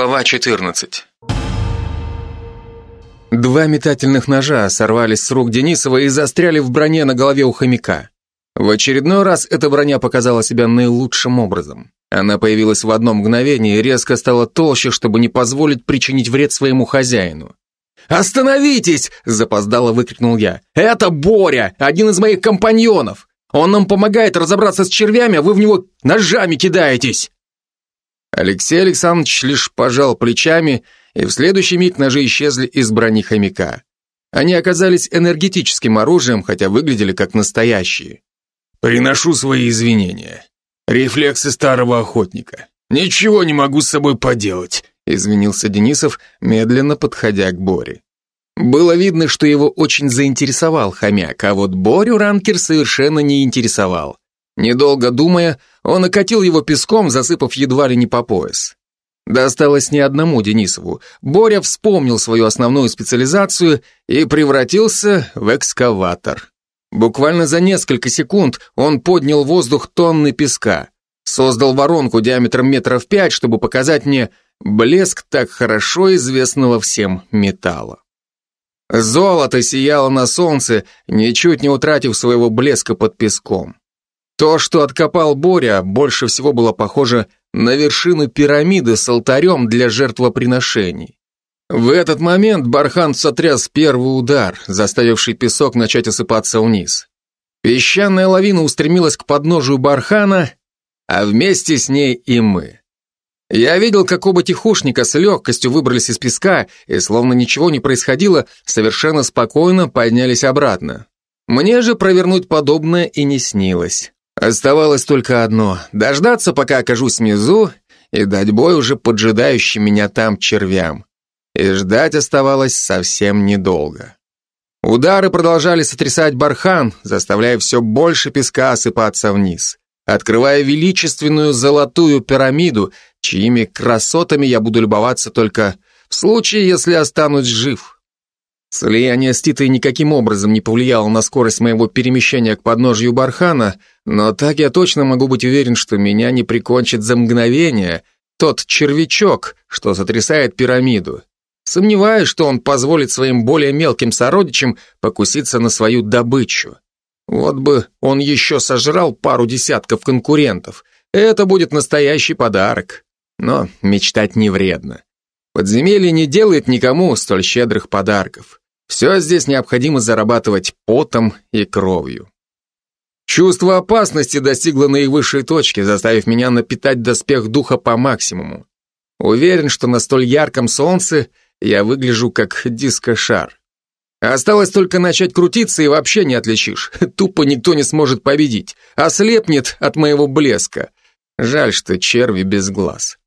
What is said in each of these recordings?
Глава 14 Два метательных ножа сорвались с рук Денисова и застряли в броне на голове у хомяка. В очередной раз эта броня показала себя наилучшим образом. Она появилась в одно мгновение и резко стала толще, чтобы не позволить причинить вред своему хозяину. «Остановитесь!» – запоздало выкрикнул я. «Это Боря, один из моих компаньонов! Он нам помогает разобраться с червями, а вы в него ножами кидаетесь!» Алексей Александрович лишь пожал плечами, и в следующий миг ножи исчезли из брони хомяка. Они оказались энергетическим оружием, хотя выглядели как настоящие. «Приношу свои извинения. Рефлексы старого охотника. Ничего не могу с собой поделать», извинился Денисов, медленно подходя к Боре. Было видно, что его очень заинтересовал хомяк, а вот Борю ранкер совершенно не интересовал. Недолго думая, он окатил его песком, засыпав едва ли не по пояс. Досталось не одному Денисову. Боря вспомнил свою основную специализацию и превратился в экскаватор. Буквально за несколько секунд он поднял воздух тонны песка, создал воронку диаметром метров пять, чтобы показать мне блеск так хорошо известного всем металла. Золото сияло на солнце, ничуть не утратив своего блеска под песком. То, что откопал Боря, больше всего было похоже на вершину пирамиды с алтарем для жертвоприношений. В этот момент Бархан сотряс первый удар, заставивший песок начать осыпаться вниз. Песчаная лавина устремилась к подножию Бархана, а вместе с ней и мы. Я видел, как оба тихушника с легкостью выбрались из песка и, словно ничего не происходило, совершенно спокойно поднялись обратно. Мне же провернуть подобное и не снилось. Оставалось только одно — дождаться, пока окажусь внизу, и дать бой уже поджидающим меня там червям. И ждать оставалось совсем недолго. Удары продолжали сотрясать бархан, заставляя все больше песка осыпаться вниз, открывая величественную золотую пирамиду, чьими красотами я буду любоваться только в случае, если останусь жив. Слияние с Титой никаким образом не повлияло на скорость моего перемещения к подножью бархана, но так я точно могу быть уверен, что меня не прикончит за мгновение тот червячок, что сотрясает пирамиду. Сомневаюсь, что он позволит своим более мелким сородичам покуситься на свою добычу. Вот бы он еще сожрал пару десятков конкурентов. Это будет настоящий подарок. Но мечтать не вредно. Подземелье не делает никому столь щедрых подарков. Все здесь необходимо зарабатывать потом и кровью. Чувство опасности достигло наивысшей точки, заставив меня напитать доспех духа по максимуму. Уверен, что на столь ярком солнце я выгляжу как дискошар. Осталось только начать крутиться и вообще не отличишь. Тупо никто не сможет победить. Ослепнет от моего блеска. Жаль, что черви без глаз.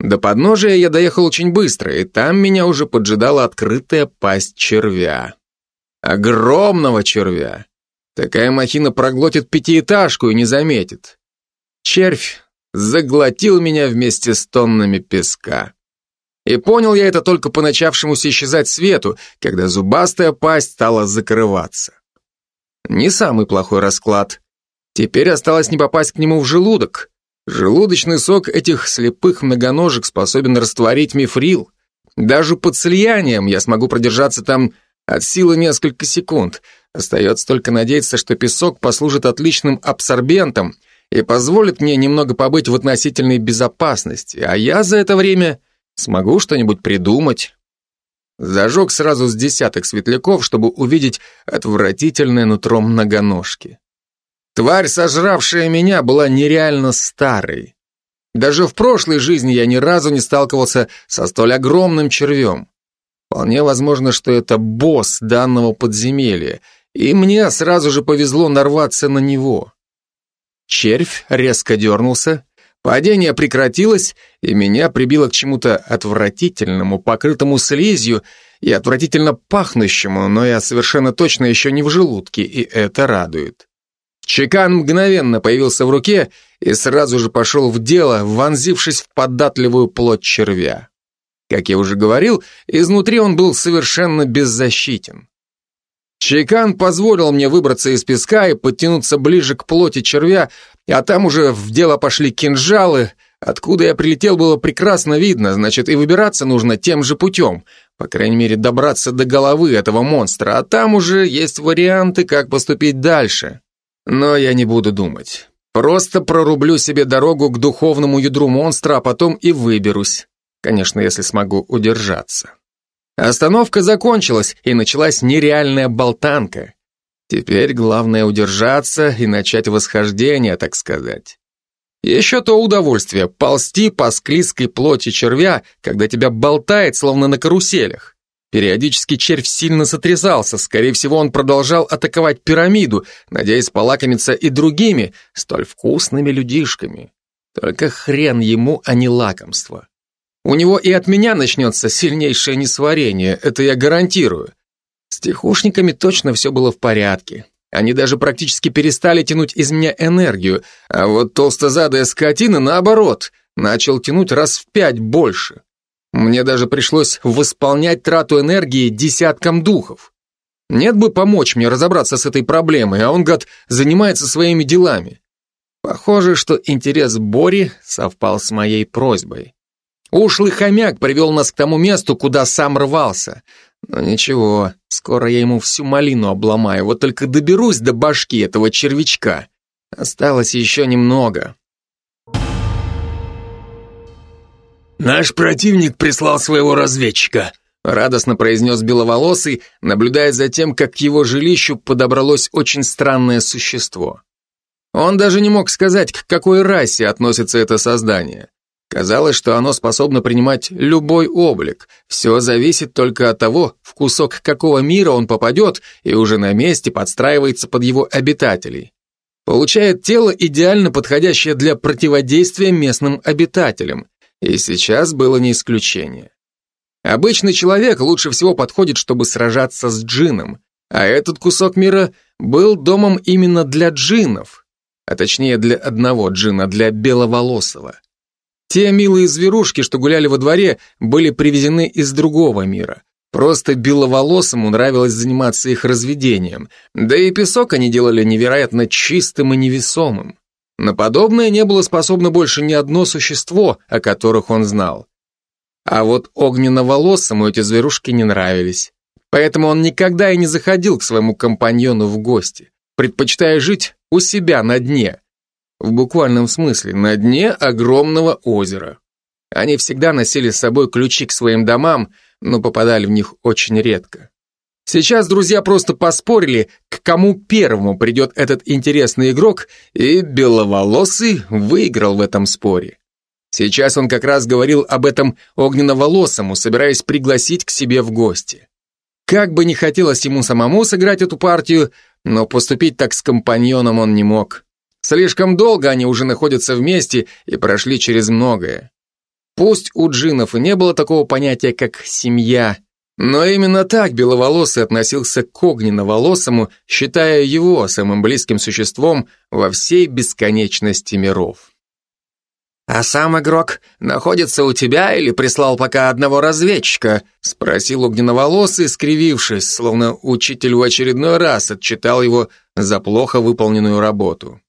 До подножия я доехал очень быстро, и там меня уже поджидала открытая пасть червя. Огромного червя. Такая махина проглотит пятиэтажку и не заметит. Червь заглотил меня вместе с тоннами песка. И понял я это только по начавшемуся исчезать свету, когда зубастая пасть стала закрываться. Не самый плохой расклад. Теперь осталось не попасть к нему в желудок. Желудочный сок этих слепых многоножек способен растворить мифрил. Даже под слиянием я смогу продержаться там от силы несколько секунд. Остается только надеяться, что песок послужит отличным абсорбентом и позволит мне немного побыть в относительной безопасности, а я за это время смогу что-нибудь придумать. Зажег сразу с десяток светляков, чтобы увидеть отвратительное нутро многоножки. Тварь, сожравшая меня, была нереально старой. Даже в прошлой жизни я ни разу не сталкивался со столь огромным червем. Вполне возможно, что это босс данного подземелья, и мне сразу же повезло нарваться на него. Червь резко дернулся, падение прекратилось, и меня прибило к чему-то отвратительному, покрытому слизью и отвратительно пахнущему, но я совершенно точно еще не в желудке, и это радует. Чекан мгновенно появился в руке и сразу же пошел в дело, вонзившись в податливую плоть червя. Как я уже говорил, изнутри он был совершенно беззащитен. Чекан позволил мне выбраться из песка и подтянуться ближе к плоти червя, а там уже в дело пошли кинжалы, Откуда я прилетел, было прекрасно видно, значит, и выбираться нужно тем же путем. По крайней мере, добраться до головы этого монстра, а там уже есть варианты, как поступить дальше. Но я не буду думать. Просто прорублю себе дорогу к духовному ядру монстра, а потом и выберусь. Конечно, если смогу удержаться. Остановка закончилась, и началась нереальная болтанка. Теперь главное удержаться и начать восхождение, так сказать. Еще то удовольствие – ползти по склизкой плоти червя, когда тебя болтает, словно на каруселях. Периодически червь сильно сотрясался, скорее всего, он продолжал атаковать пирамиду, надеясь полакомиться и другими, столь вкусными людишками. Только хрен ему, а не лакомство. У него и от меня начнется сильнейшее несварение, это я гарантирую. С тихушниками точно все было в порядке. Они даже практически перестали тянуть из меня энергию, а вот толстозадая скотина, наоборот, начал тянуть раз в пять больше. Мне даже пришлось восполнять трату энергии десяткам духов. Нет бы помочь мне разобраться с этой проблемой, а он, гад, занимается своими делами. Похоже, что интерес Бори совпал с моей просьбой. Ушлый хомяк привел нас к тому месту, куда сам рвался. Но ничего, скоро я ему всю малину обломаю, вот только доберусь до башки этого червячка. Осталось еще немного. «Наш противник прислал своего разведчика», радостно произнес Беловолосый, наблюдая за тем, как к его жилищу подобралось очень странное существо. Он даже не мог сказать, к какой расе относится это создание. Казалось, что оно способно принимать любой облик. Все зависит только от того, в кусок какого мира он попадет, и уже на месте подстраивается под его обитателей. Получает тело, идеально подходящее для противодействия местным обитателям. И сейчас было не исключение. Обычный человек лучше всего подходит, чтобы сражаться с джином, а этот кусок мира был домом именно для джинов, а точнее для одного джина, для беловолосого. Те милые зверушки, что гуляли во дворе, были привезены из другого мира. Просто беловолосому нравилось заниматься их разведением, да и песок они делали невероятно чистым и невесомым. На подобное не было способно больше ни одно существо, о которых он знал. А вот огненно-волосому эти зверушки не нравились. Поэтому он никогда и не заходил к своему компаньону в гости, предпочитая жить у себя на дне, в буквальном смысле, на дне огромного озера. Они всегда носили с собой ключи к своим домам, но попадали в них очень редко. Сейчас друзья просто поспорили, к кому первому придет этот интересный игрок, и Беловолосый выиграл в этом споре. Сейчас он как раз говорил об этом огненноволосому, собираясь пригласить к себе в гости. Как бы не хотелось ему самому сыграть эту партию, но поступить так с компаньоном он не мог. Слишком долго они уже находятся вместе и прошли через многое. Пусть у джинов и не было такого понятия, как «семья», но именно так Беловолосый относился к огненно-волосому, считая его самым близким существом во всей бесконечности миров. «А сам игрок находится у тебя или прислал пока одного разведчика?» спросил огненноволосый, скривившись, словно учитель в очередной раз отчитал его за плохо выполненную работу.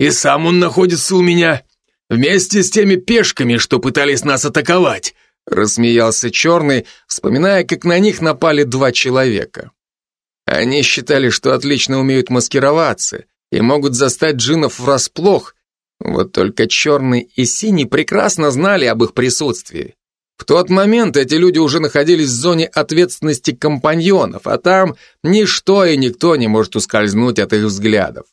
И сам он находится у меня, вместе с теми пешками, что пытались нас атаковать», рассмеялся Черный, вспоминая, как на них напали два человека. Они считали, что отлично умеют маскироваться и могут застать джинов врасплох, вот только Черный и Синий прекрасно знали об их присутствии. В тот момент эти люди уже находились в зоне ответственности компаньонов, а там ничто и никто не может ускользнуть от их взглядов.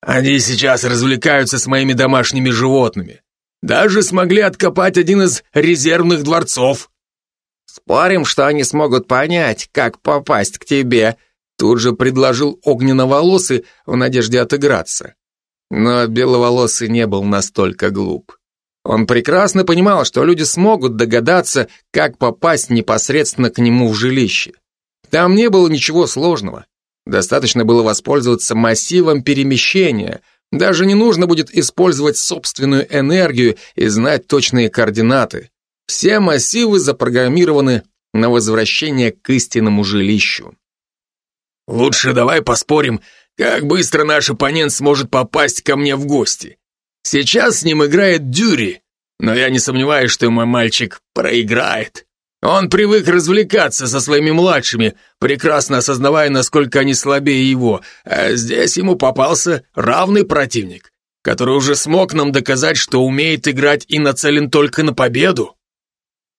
Они сейчас развлекаются с моими домашними животными. Даже смогли откопать один из резервных дворцов. Спорим, что они смогут понять, как попасть к тебе, тут же предложил огненноволосый в надежде отыграться. Но беловолосый не был настолько глуп. Он прекрасно понимал, что люди смогут догадаться, как попасть непосредственно к нему в жилище. Там не было ничего сложного. Достаточно было воспользоваться массивом перемещения. Даже не нужно будет использовать собственную энергию и знать точные координаты. Все массивы запрограммированы на возвращение к истинному жилищу. Лучше давай поспорим, как быстро наш оппонент сможет попасть ко мне в гости. Сейчас с ним играет Дюри, но я не сомневаюсь, что мой мальчик проиграет. Он привык развлекаться со своими младшими, прекрасно осознавая, насколько они слабее его, а здесь ему попался равный противник, который уже смог нам доказать, что умеет играть и нацелен только на победу.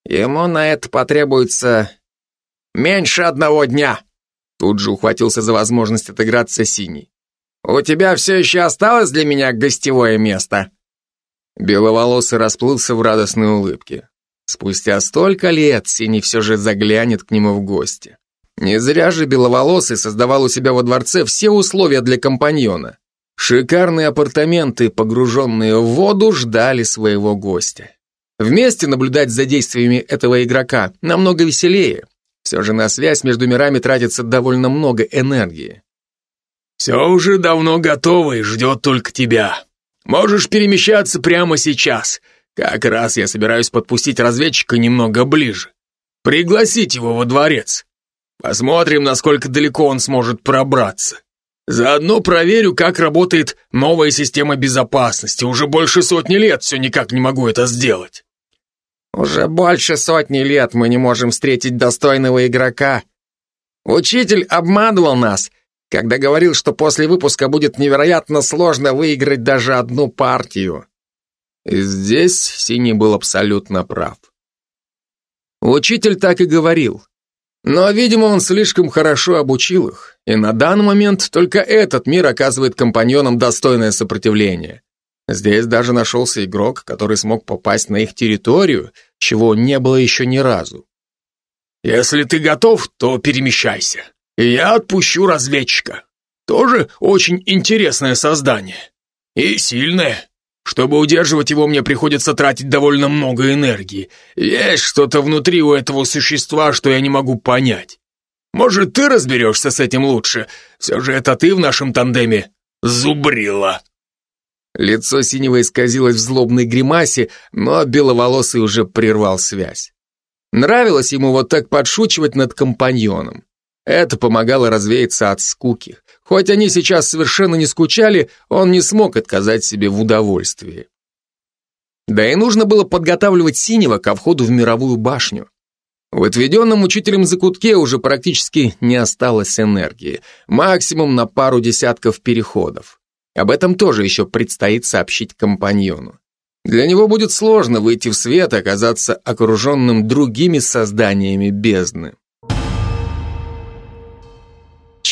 Ему на это потребуется меньше одного дня. Тут же ухватился за возможность отыграться Синий. «У тебя все еще осталось для меня гостевое место?» Беловолосый расплылся в радостной улыбке. Спустя столько лет Синий все же заглянет к нему в гости. Не зря же Беловолосый создавал у себя во дворце все условия для компаньона. Шикарные апартаменты, погруженные в воду, ждали своего гостя. Вместе наблюдать за действиями этого игрока намного веселее. Все же на связь между мирами тратится довольно много энергии. «Все уже давно готово и ждет только тебя. Можешь перемещаться прямо сейчас. Как раз я собираюсь подпустить разведчика немного ближе. Пригласить его во дворец. Посмотрим, насколько далеко он сможет пробраться. Заодно проверю, как работает новая система безопасности. Уже больше сотни лет все никак не могу это сделать. Уже больше сотни лет мы не можем встретить достойного игрока. Учитель обманывал нас, когда говорил, что после выпуска будет невероятно сложно выиграть даже одну партию. Здесь Синий был абсолютно прав. Учитель так и говорил. Но, видимо, он слишком хорошо обучил их, и на данный момент только этот мир оказывает компаньонам достойное сопротивление. Здесь даже нашелся игрок, который смог попасть на их территорию, чего не было еще ни разу. «Если ты готов, то перемещайся, и я отпущу разведчика. Тоже очень интересное создание. И сильное. Чтобы удерживать его, мне приходится тратить довольно много энергии. Есть что-то внутри у этого существа, что я не могу понять. Может, ты разберешься с этим лучше? Все же это ты в нашем тандеме зубрила. Лицо синего исказилось в злобной гримасе, но беловолосый уже прервал связь. Нравилось ему вот так подшучивать над компаньоном. Это помогало развеяться от скуки. Хоть они сейчас совершенно не скучали, он не смог отказать себе в удовольствии. Да и нужно было подготавливать Синего ко входу в мировую башню. В отведенном учителем закутке уже практически не осталось энергии, максимум на пару десятков переходов. Об этом тоже еще предстоит сообщить компаньону. Для него будет сложно выйти в свет и оказаться окруженным другими созданиями бездны.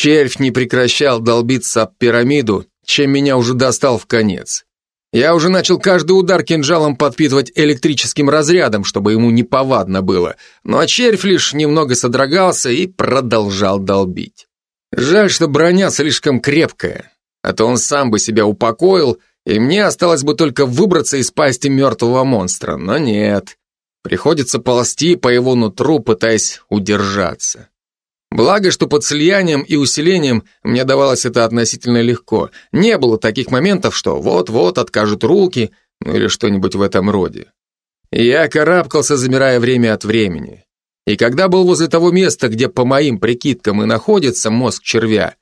Червь не прекращал долбиться об пирамиду, чем меня уже достал в конец. Я уже начал каждый удар кинжалом подпитывать электрическим разрядом, чтобы ему неповадно было, но червь лишь немного содрогался и продолжал долбить. Жаль, что броня слишком крепкая, а то он сам бы себя упокоил, и мне осталось бы только выбраться из пасти мертвого монстра, но нет. Приходится ползти по его нутру, пытаясь удержаться. Благо, что под слиянием и усилением мне давалось это относительно легко. Не было таких моментов, что вот-вот откажут руки, ну или что-нибудь в этом роде. Я карабкался, замирая время от времени. И когда был возле того места, где, по моим прикидкам, и находится мозг червя,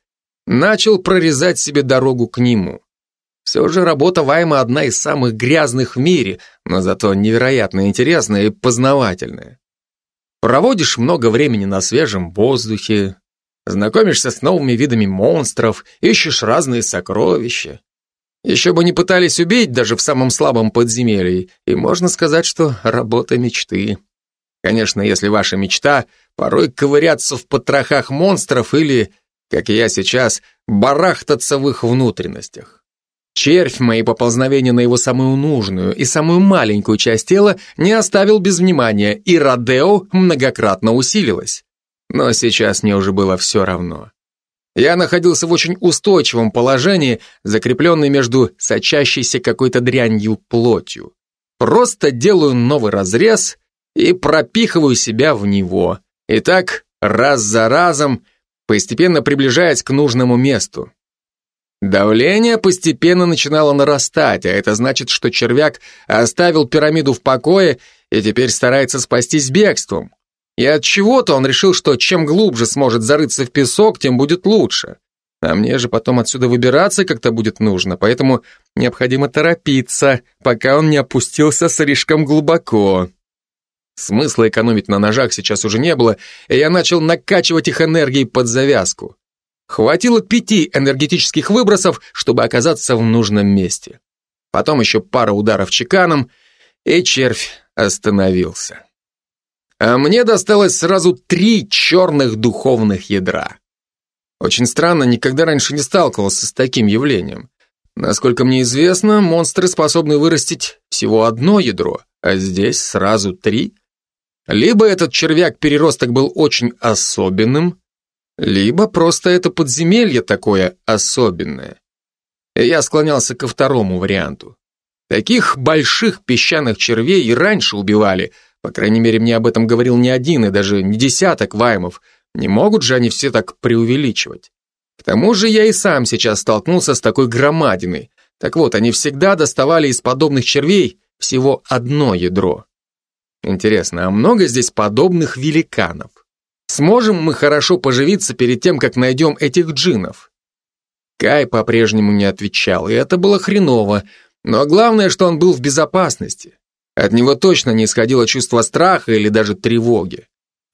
начал прорезать себе дорогу к нему. Все же работа Вайма одна из самых грязных в мире, но зато невероятно интересная и познавательная. Проводишь много времени на свежем воздухе, знакомишься с новыми видами монстров, ищешь разные сокровища. Еще бы не пытались убить даже в самом слабом подземелье, и можно сказать, что работа мечты. Конечно, если ваша мечта порой ковыряться в потрохах монстров или, как и я сейчас, барахтаться в их внутренностях. Червь мои поползновения на его самую нужную и самую маленькую часть тела не оставил без внимания, и Родео многократно усилилась. Но сейчас мне уже было все равно. Я находился в очень устойчивом положении, закрепленный между сочащейся какой-то дрянью плотью. Просто делаю новый разрез и пропихиваю себя в него. И так, раз за разом, постепенно приближаясь к нужному месту. Давление постепенно начинало нарастать, а это значит, что червяк оставил пирамиду в покое и теперь старается спастись бегством. И от чего-то он решил, что чем глубже сможет зарыться в песок, тем будет лучше. А мне же потом отсюда выбираться как-то будет нужно, поэтому необходимо торопиться, пока он не опустился слишком глубоко. Смысла экономить на ножах сейчас уже не было, и я начал накачивать их энергией под завязку. Хватило пяти энергетических выбросов, чтобы оказаться в нужном месте. Потом еще пара ударов чеканом, и червь остановился. А мне досталось сразу три черных духовных ядра. Очень странно, никогда раньше не сталкивался с таким явлением. Насколько мне известно, монстры способны вырастить всего одно ядро, а здесь сразу три. Либо этот червяк-переросток был очень особенным, либо просто это подземелье такое особенное. Я склонялся ко второму варианту. Таких больших песчаных червей и раньше убивали, по крайней мере, мне об этом говорил не один и даже не десяток ваймов, не могут же они все так преувеличивать. К тому же я и сам сейчас столкнулся с такой громадиной. Так вот, они всегда доставали из подобных червей всего одно ядро. Интересно, а много здесь подобных великанов? Сможем мы хорошо поживиться перед тем, как найдем этих джинов? Кай по-прежнему не отвечал, и это было хреново, но главное, что он был в безопасности. От него точно не исходило чувство страха или даже тревоги.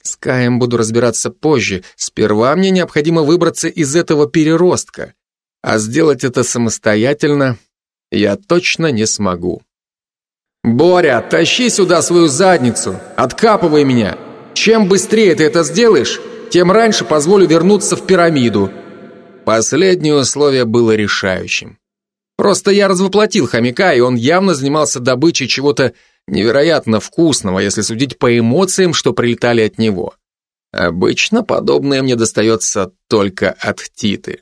С Каем буду разбираться позже. Сперва мне необходимо выбраться из этого переростка. А сделать это самостоятельно я точно не смогу. «Боря, тащи сюда свою задницу! Откапывай меня! Чем быстрее ты это сделаешь, тем раньше позволю вернуться в пирамиду!» Последнее условие было решающим. Просто я развоплотил хомяка, и он явно занимался добычей чего-то невероятно вкусного, если судить по эмоциям, что прилетали от него. Обычно подобное мне достается только от Титы.